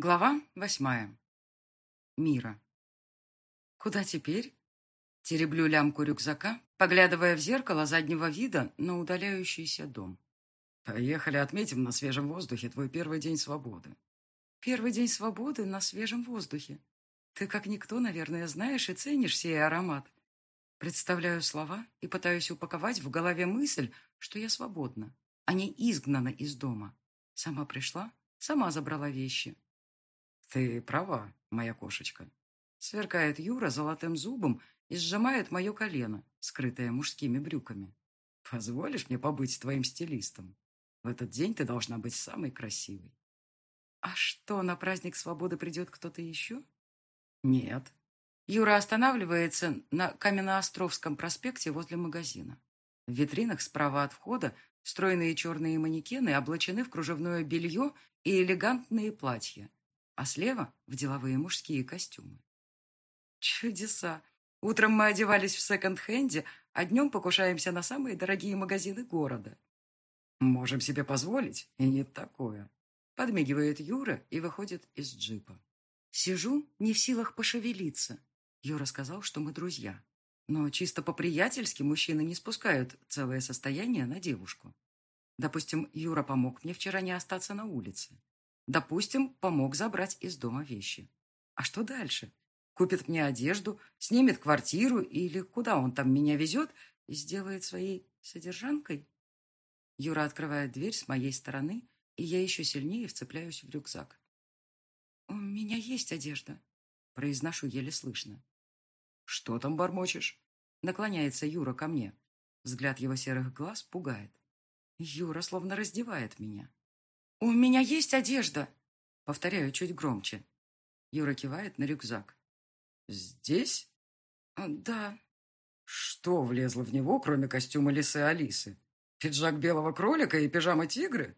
Глава восьмая. Мира. Куда теперь? Тереблю лямку рюкзака, поглядывая в зеркало заднего вида на удаляющийся дом. Поехали отметим на свежем воздухе твой первый день свободы. Первый день свободы на свежем воздухе. Ты, как никто, наверное, знаешь и ценишь сей аромат. Представляю слова и пытаюсь упаковать в голове мысль, что я свободна, а не изгнана из дома. Сама пришла, сама забрала вещи. Ты права, моя кошечка. Сверкает Юра золотым зубом и сжимает мое колено, скрытое мужскими брюками. Позволишь мне побыть твоим стилистом? В этот день ты должна быть самой красивой. А что, на праздник свободы придет кто-то еще? Нет. Юра останавливается на Каменноостровском проспекте возле магазина. В витринах справа от входа стройные черные манекены облачены в кружевное белье и элегантные платья, а слева в деловые мужские костюмы. Чудеса! Утром мы одевались в секонд-хенде, а днем покушаемся на самые дорогие магазины города. Можем себе позволить, и не такое. Подмигивает Юра и выходит из джипа. Сижу, не в силах пошевелиться. Юра сказал, что мы друзья. Но чисто по-приятельски мужчины не спускают целое состояние на девушку. Допустим, Юра помог мне вчера не остаться на улице. Допустим, помог забрать из дома вещи. А что дальше? Купит мне одежду, снимет квартиру или куда он там меня везет и сделает своей содержанкой? Юра открывает дверь с моей стороны, и я еще сильнее вцепляюсь в рюкзак. «У меня есть одежда», — произношу еле слышно. «Что там бормочешь?» Наклоняется Юра ко мне. Взгляд его серых глаз пугает. Юра словно раздевает меня. «У меня есть одежда!» Повторяю чуть громче. Юра кивает на рюкзак. «Здесь?» «А, «Да». «Что влезло в него, кроме костюма лисы Алисы? Пиджак белого кролика и пижама тигры?»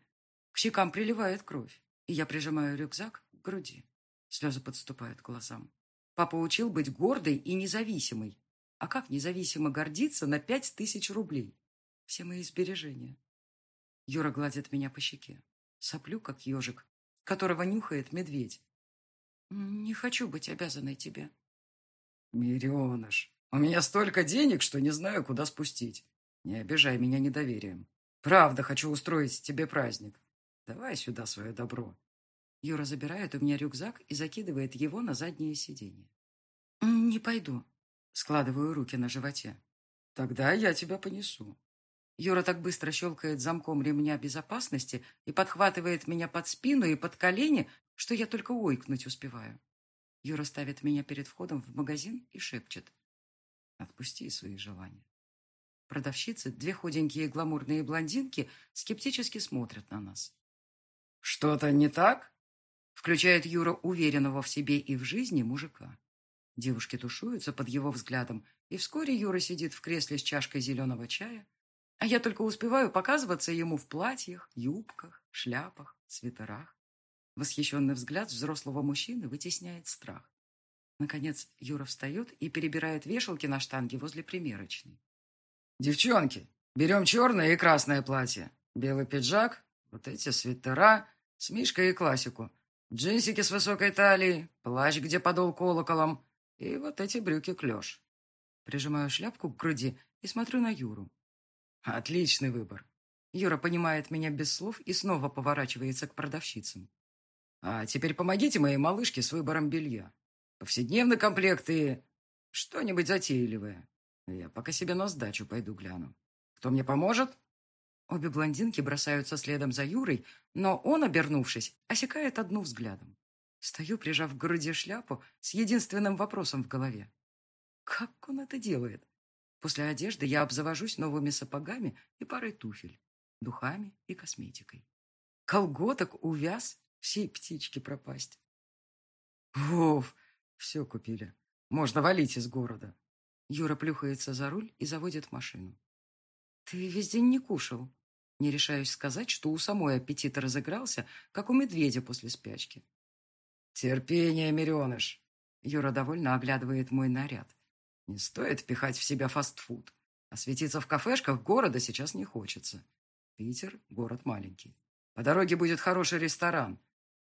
К щекам приливает кровь, и я прижимаю рюкзак к груди. Слезы подступают к глазам. Папа учил быть гордой и независимой. А как независимо гордиться на пять тысяч рублей? Все мои сбережения. Юра гладит меня по щеке. Соплю, как ежик, которого нюхает медведь. Не хочу быть обязанной тебе. Мирионыш, у меня столько денег, что не знаю, куда спустить. Не обижай меня недоверием. Правда, хочу устроить тебе праздник. Давай сюда свое добро. Юра забирает у меня рюкзак и закидывает его на заднее сиденье. «Не пойду», — складываю руки на животе. «Тогда я тебя понесу». Юра так быстро щелкает замком ремня безопасности и подхватывает меня под спину и под колени, что я только ойкнуть успеваю. Юра ставит меня перед входом в магазин и шепчет. «Отпусти свои желания». Продавщицы, две худенькие гламурные блондинки, скептически смотрят на нас. «Что-то не так?» Включает Юра уверенного в себе и в жизни мужика. Девушки тушуются под его взглядом, и вскоре Юра сидит в кресле с чашкой зеленого чая, а я только успеваю показываться ему в платьях, юбках, шляпах, свитерах. Восхищенный взгляд взрослого мужчины вытесняет страх. Наконец Юра встает и перебирает вешалки на штанге возле примерочной. «Девчонки, берем черное и красное платье, белый пиджак, вот эти свитера с мишкой и классику, джинсики с высокой талией, плащ, где подол колоколом, и вот эти брюки клеш». Прижимаю шляпку к груди и смотрю на Юру. «Отличный выбор». Юра понимает меня без слов и снова поворачивается к продавщицам. А теперь помогите моей малышке с выбором белья. Повседневный комплект и что-нибудь затейливое. Я пока себе на сдачу пойду гляну. Кто мне поможет?» Обе блондинки бросаются следом за Юрой, но он, обернувшись, осекает одну взглядом. Стою, прижав к груди шляпу, с единственным вопросом в голове. Как он это делает? После одежды я обзавожусь новыми сапогами и парой туфель, духами и косметикой. Колготок увяз всей птичке пропасть. Вов, все купили. Можно валить из города. Юра плюхается за руль и заводит машину. Ты весь день не кушал. Не решаюсь сказать, что у самой аппетит разыгрался, как у медведя после спячки. Терпение, Миреныш. Юра довольно оглядывает мой наряд. Не стоит пихать в себя фастфуд. Осветиться в кафешках города сейчас не хочется. Питер – город маленький. По дороге будет хороший ресторан.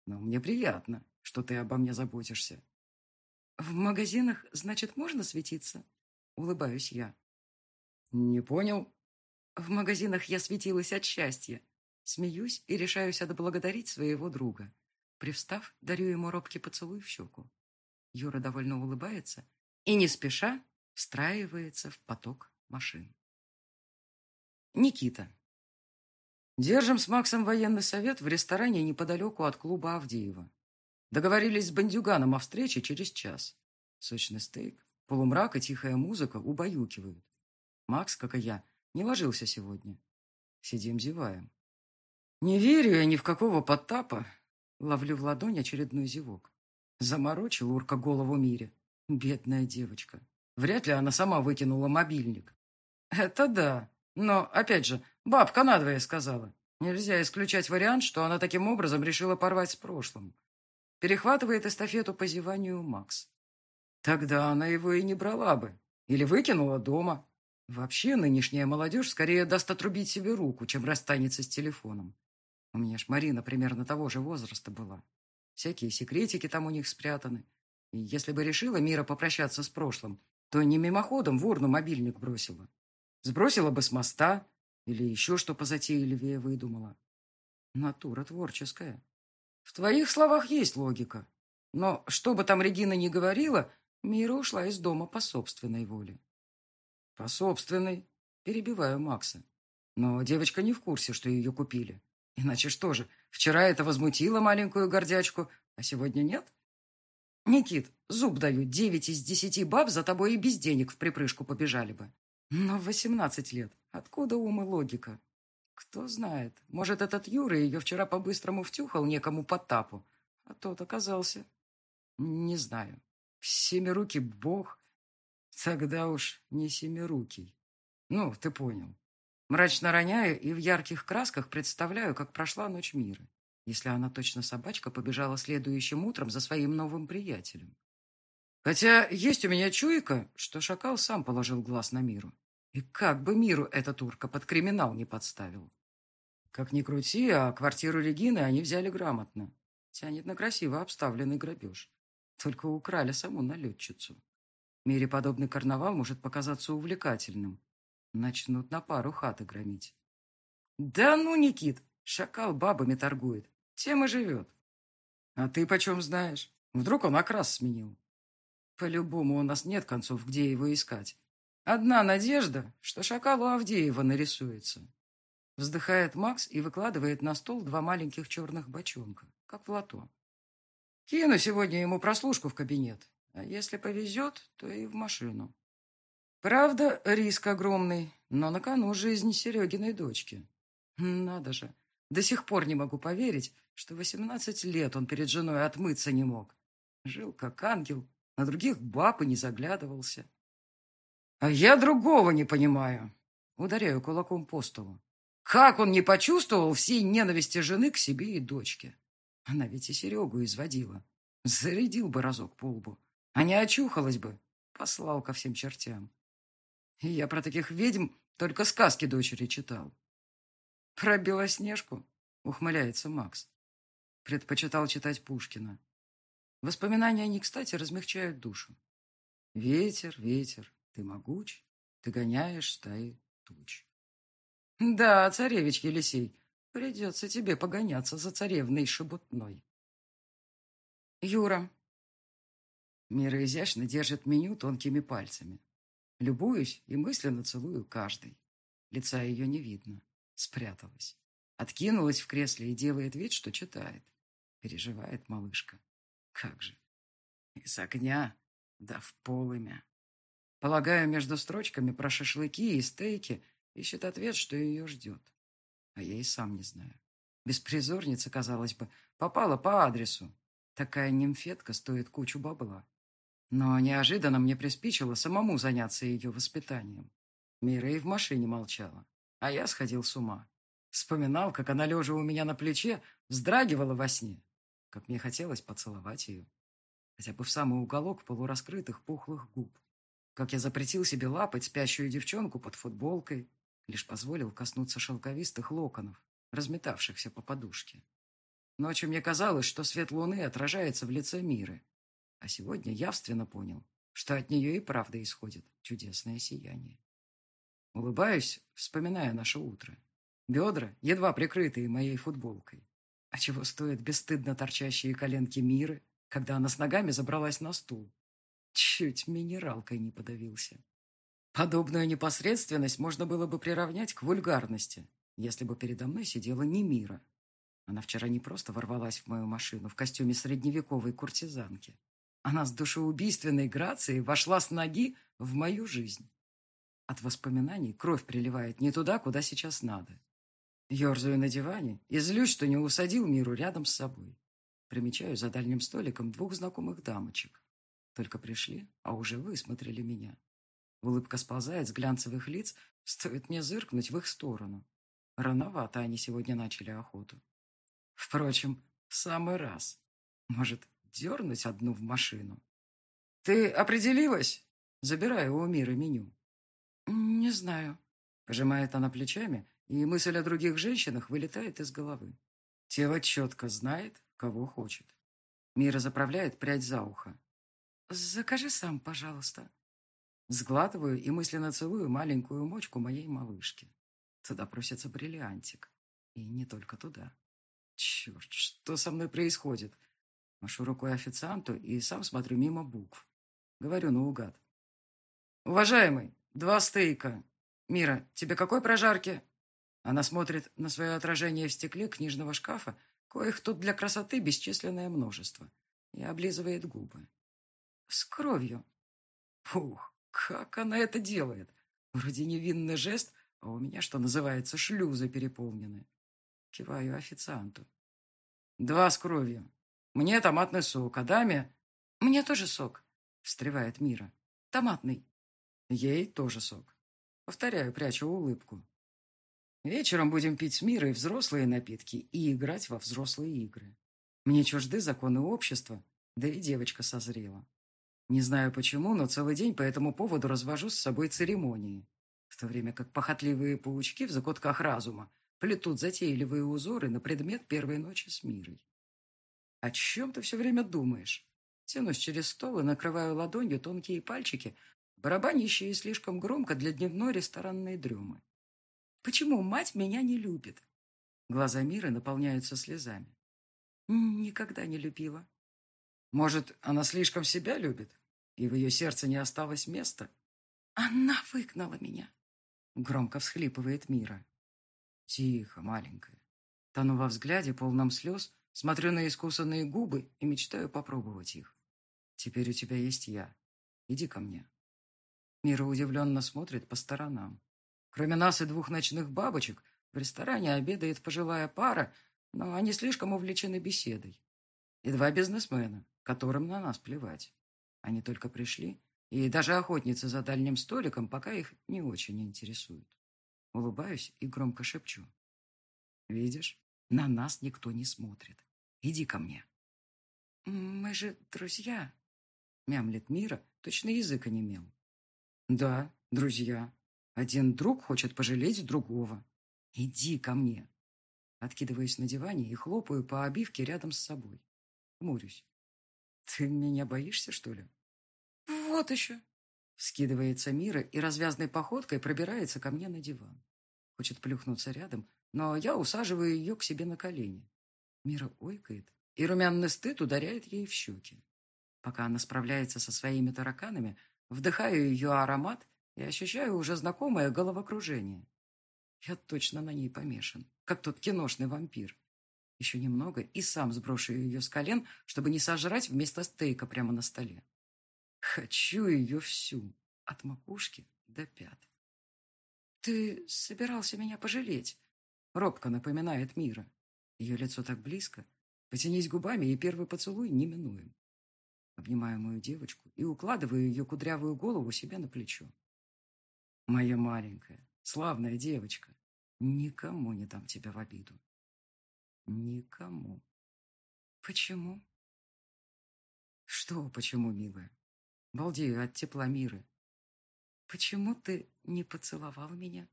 Но мне приятно, что ты обо мне заботишься. В магазинах, значит, можно светиться? Улыбаюсь я. Не понял. В магазинах я светилась от счастья. Смеюсь и решаюсь отблагодарить своего друга. Привстав, дарю ему робкий поцелуй в щеку. Юра довольно улыбается и, не спеша, встраивается в поток машин. Никита. Держим с Максом военный совет в ресторане неподалеку от клуба Авдеева. Договорились с бандюганом о встрече через час. Сочный стейк, полумрак и тихая музыка убаюкивают. Макс, как и я, не ложился сегодня. Сидим, зеваем. Не верю я ни в какого подтапа. Ловлю в ладонь очередной зевок. Заморочил урка голову мире. Бедная девочка. Вряд ли она сама выкинула мобильник. Это да. Но, опять же, бабка надвое сказала. Нельзя исключать вариант, что она таким образом решила порвать с прошлым. Перехватывает эстафету по зеванию Макс. Тогда она его и не брала бы. Или выкинула дома. Вообще, нынешняя молодежь скорее даст отрубить себе руку, чем расстанется с телефоном. У меня ж Марина примерно того же возраста была. Всякие секретики там у них спрятаны. И если бы решила Мира попрощаться с прошлым, то не мимоходом в урну мобильник бросила. Сбросила бы с моста или еще что позатейливее выдумала. Натура творческая. В твоих словах есть логика. Но что бы там Регина ни говорила, Мира ушла из дома по собственной воле. По собственной. Перебиваю Макса. Но девочка не в курсе, что ее купили. Иначе что же, вчера это возмутило маленькую гордячку, а сегодня нет? Никит, зуб даю, девять из десяти баб за тобой и без денег в припрыжку побежали бы. Но в восемнадцать лет. Откуда ум и логика? Кто знает, может, этот Юра ее вчера по-быстрому втюхал некому по тапу, а тот оказался... Не знаю. Семирукий бог? Тогда уж не семирукий. Ну, ты понял. Мрачно роняю и в ярких красках представляю, как прошла ночь мира, если она точно собачка побежала следующим утром за своим новым приятелем. Хотя есть у меня чуйка, что шакал сам положил глаз на миру. И как бы миру эта турка под криминал не подставил. Как ни крути, а квартиру Регины они взяли грамотно. Тянет на красиво обставленный грабеж. Только украли саму налетчицу. Мире подобный карнавал может показаться увлекательным. Начнут на пару хаты громить. Да ну, Никит, шакал бабами торгует. Тем и живет. А ты почем знаешь? Вдруг он окрас сменил? По-любому у нас нет концов, где его искать. Одна надежда, что шакалу Авдеева нарисуется. Вздыхает Макс и выкладывает на стол два маленьких черных бочонка, как в лото. Кину сегодня ему прослушку в кабинет, а если повезет, то и в машину. Правда, риск огромный, но на кону жизнь Серегиной дочки. Надо же, до сих пор не могу поверить, что восемнадцать лет он перед женой отмыться не мог. Жил как ангел, на других баб и не заглядывался. А я другого не понимаю. Ударяю кулаком по столу. Как он не почувствовал всей ненависти жены к себе и дочке? Она ведь и Серегу изводила. Зарядил бы разок по лбу. А не очухалась бы. Послал ко всем чертям. Я про таких ведьм только сказки дочери читал. Про Белоснежку, ухмыляется Макс. Предпочитал читать Пушкина. Воспоминания не кстати размягчают душу. Ветер, ветер, ты могуч, ты гоняешь стаи туч. Да, царевич Елисей, придется тебе погоняться за царевной шебутной. Юра. Мира изящно держит меню тонкими пальцами. Любуюсь и мысленно целую каждый. Лица ее не видно. Спряталась. Откинулась в кресле и делает вид, что читает. Переживает малышка. Как же. Из огня, да в полымя. Полагаю, между строчками про шашлыки и стейки ищет ответ, что ее ждет. А я и сам не знаю. Беспризорница, казалось бы, попала по адресу. Такая нимфетка стоит кучу бабла. Но неожиданно мне приспичило самому заняться ее воспитанием. Мира и в машине молчала, а я сходил с ума. Вспоминал, как она, лежа у меня на плече, вздрагивала во сне, как мне хотелось поцеловать ее. Хотя бы в самый уголок полураскрытых пухлых губ. Как я запретил себе лапать спящую девчонку под футболкой, лишь позволил коснуться шелковистых локонов, разметавшихся по подушке. Ночью мне казалось, что свет луны отражается в лице мира. А сегодня явственно понял, что от нее и правда исходит чудесное сияние. Улыбаюсь, вспоминая наше утро. Бедра, едва прикрытые моей футболкой. А чего стоят бесстыдно торчащие коленки Миры, когда она с ногами забралась на стул? Чуть минералкой не подавился. Подобную непосредственность можно было бы приравнять к вульгарности, если бы передо мной сидела не Мира. Она вчера не просто ворвалась в мою машину в костюме средневековой куртизанки. Она с душеубийственной грацией вошла с ноги в мою жизнь. От воспоминаний кровь приливает не туда, куда сейчас надо. Ёрзаю на диване и злюсь, что не усадил Миру рядом с собой. Примечаю за дальним столиком двух знакомых дамочек. Только пришли, а уже высмотрели меня. Улыбка сползает с глянцевых лиц, стоит мне зыркнуть в их сторону. Рановато они сегодня начали охоту. Впрочем, в самый раз. Может, дернуть одну в машину? «Ты определилась?» Забираю у Миры меню. «Не знаю», — пожимает она плечами, и мысль о других женщинах вылетает из головы. Тело четко знает, кого хочет. Мира заправляет прядь за ухо. «Закажи сам, пожалуйста». Сглатываю и мысленно целую маленькую мочку моей малышки. Туда просится бриллиантик. И не только туда. Черт, что со мной происходит? Машу рукой официанту и сам смотрю мимо букв. Говорю наугад. «Уважаемый, два стейка. Мира, тебе какой прожарки?» Она смотрит на свое отражение в стекле книжного шкафа, коих тут для красоты бесчисленное множество, и облизывает губы. С кровью. Фух, как она это делает? Вроде невинный жест, а у меня, что называется, шлюзы переполнены. Киваю официанту. Два с кровью. Мне томатный сок, а даме... Мне тоже сок, встревает Мира. Томатный. Ей тоже сок. Повторяю, прячу улыбку. Вечером будем пить с Мирой взрослые напитки и играть во взрослые игры. Мне чужды законы общества, да и девочка созрела. Не знаю почему, но целый день по этому поводу развожу с собой церемонии, в то время как похотливые паучки в закутках разума плетут затейливые узоры на предмет первой ночи с мирой. О чем ты все время думаешь? Тянусь через стол и накрываю ладонью тонкие пальчики, барабанящие слишком громко для дневной ресторанной дремы. Почему мать меня не любит? Глаза Миры наполняются слезами. Никогда не любила. Может, она слишком себя любит? и в ее сердце не осталось места. Она выгнала меня. Громко всхлипывает Мира. Тихо, маленькая. Тону во взгляде, полном слез, смотрю на искусанные губы и мечтаю попробовать их. Теперь у тебя есть я. Иди ко мне. Мира удивленно смотрит по сторонам. Кроме нас и двух ночных бабочек, в ресторане обедает пожилая пара, но они слишком увлечены беседой. И два бизнесмена, которым на нас плевать. Они только пришли, и даже охотницы за дальним столиком пока их не очень интересуют. Улыбаюсь и громко шепчу. «Видишь, на нас никто не смотрит. Иди ко мне». «Мы же друзья», — мямлет Мира, точно язык онемел. «Да, друзья. Один друг хочет пожалеть другого. Иди ко мне». Откидываюсь на диване и хлопаю по обивке рядом с собой. Хмурюсь. «Ты меня боишься, что ли?» «Вот еще!» Скидывается Мира и развязной походкой пробирается ко мне на диван. Хочет плюхнуться рядом, но я усаживаю ее к себе на колени. Мира ойкает, и румяный стыд ударяет ей в щеки. Пока она справляется со своими тараканами, вдыхаю ее аромат и ощущаю уже знакомое головокружение. Я точно на ней помешан, как тот киношный вампир. Еще немного и сам сброшу ее с колен, чтобы не сожрать вместо стейка прямо на столе. Хочу ее всю, от макушки до пят. «Ты собирался меня пожалеть?» Робко напоминает Мира. Ее лицо так близко. Потянись губами, и первый поцелуй неминуем. Обнимаю мою девочку и укладываю ее кудрявую голову себе на плечо. Моя маленькая, славная девочка, никому не дам тебя в обиду. Никому. Почему? Что почему, милая? Балдею от тепла мира. Почему ты не поцеловал меня?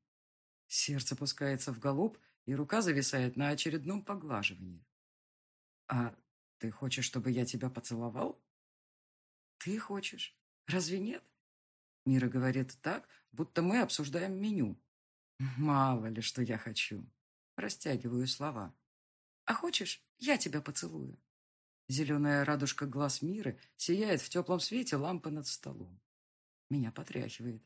Сердце пускается в галоп, и рука зависает на очередном поглаживании. А ты хочешь, чтобы я тебя поцеловал? Ты хочешь. Разве нет? Мира говорит так, будто мы обсуждаем меню. Мало ли, что я хочу. Растягиваю слова. А хочешь, я тебя поцелую? Зеленая радужка глаз Миры сияет в теплом свете лампы над столом. Меня потряхивает.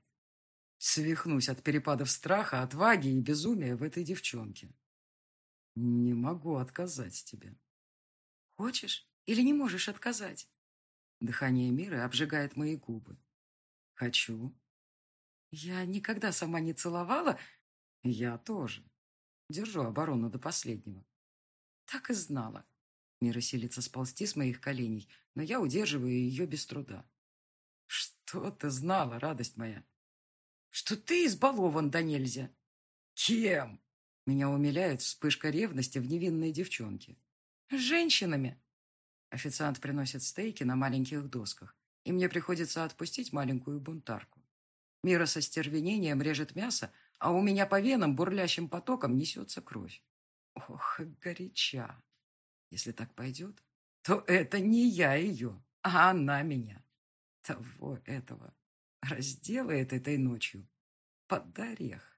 Свихнусь от перепадов страха, отваги и безумия в этой девчонке. Не могу отказать тебе. Хочешь или не можешь отказать? Дыхание Миры обжигает мои губы. Хочу. Я никогда сама не целовала. Я тоже. Держу оборону до последнего. Так и знала. Мира силится сползти с моих коленей, но я удерживаю ее без труда. Что ты знала, радость моя? Что ты избалован да нельзя. Кем? Меня умиляет вспышка ревности в невинной девчонке. Женщинами. Официант приносит стейки на маленьких досках, и мне приходится отпустить маленькую бунтарку. Мира со стервенением режет мясо, а у меня по венам бурлящим потоком несется кровь. Ох, горяча. Если так пойдет, то это не я ее, а она меня. Того этого разделает этой ночью под орех.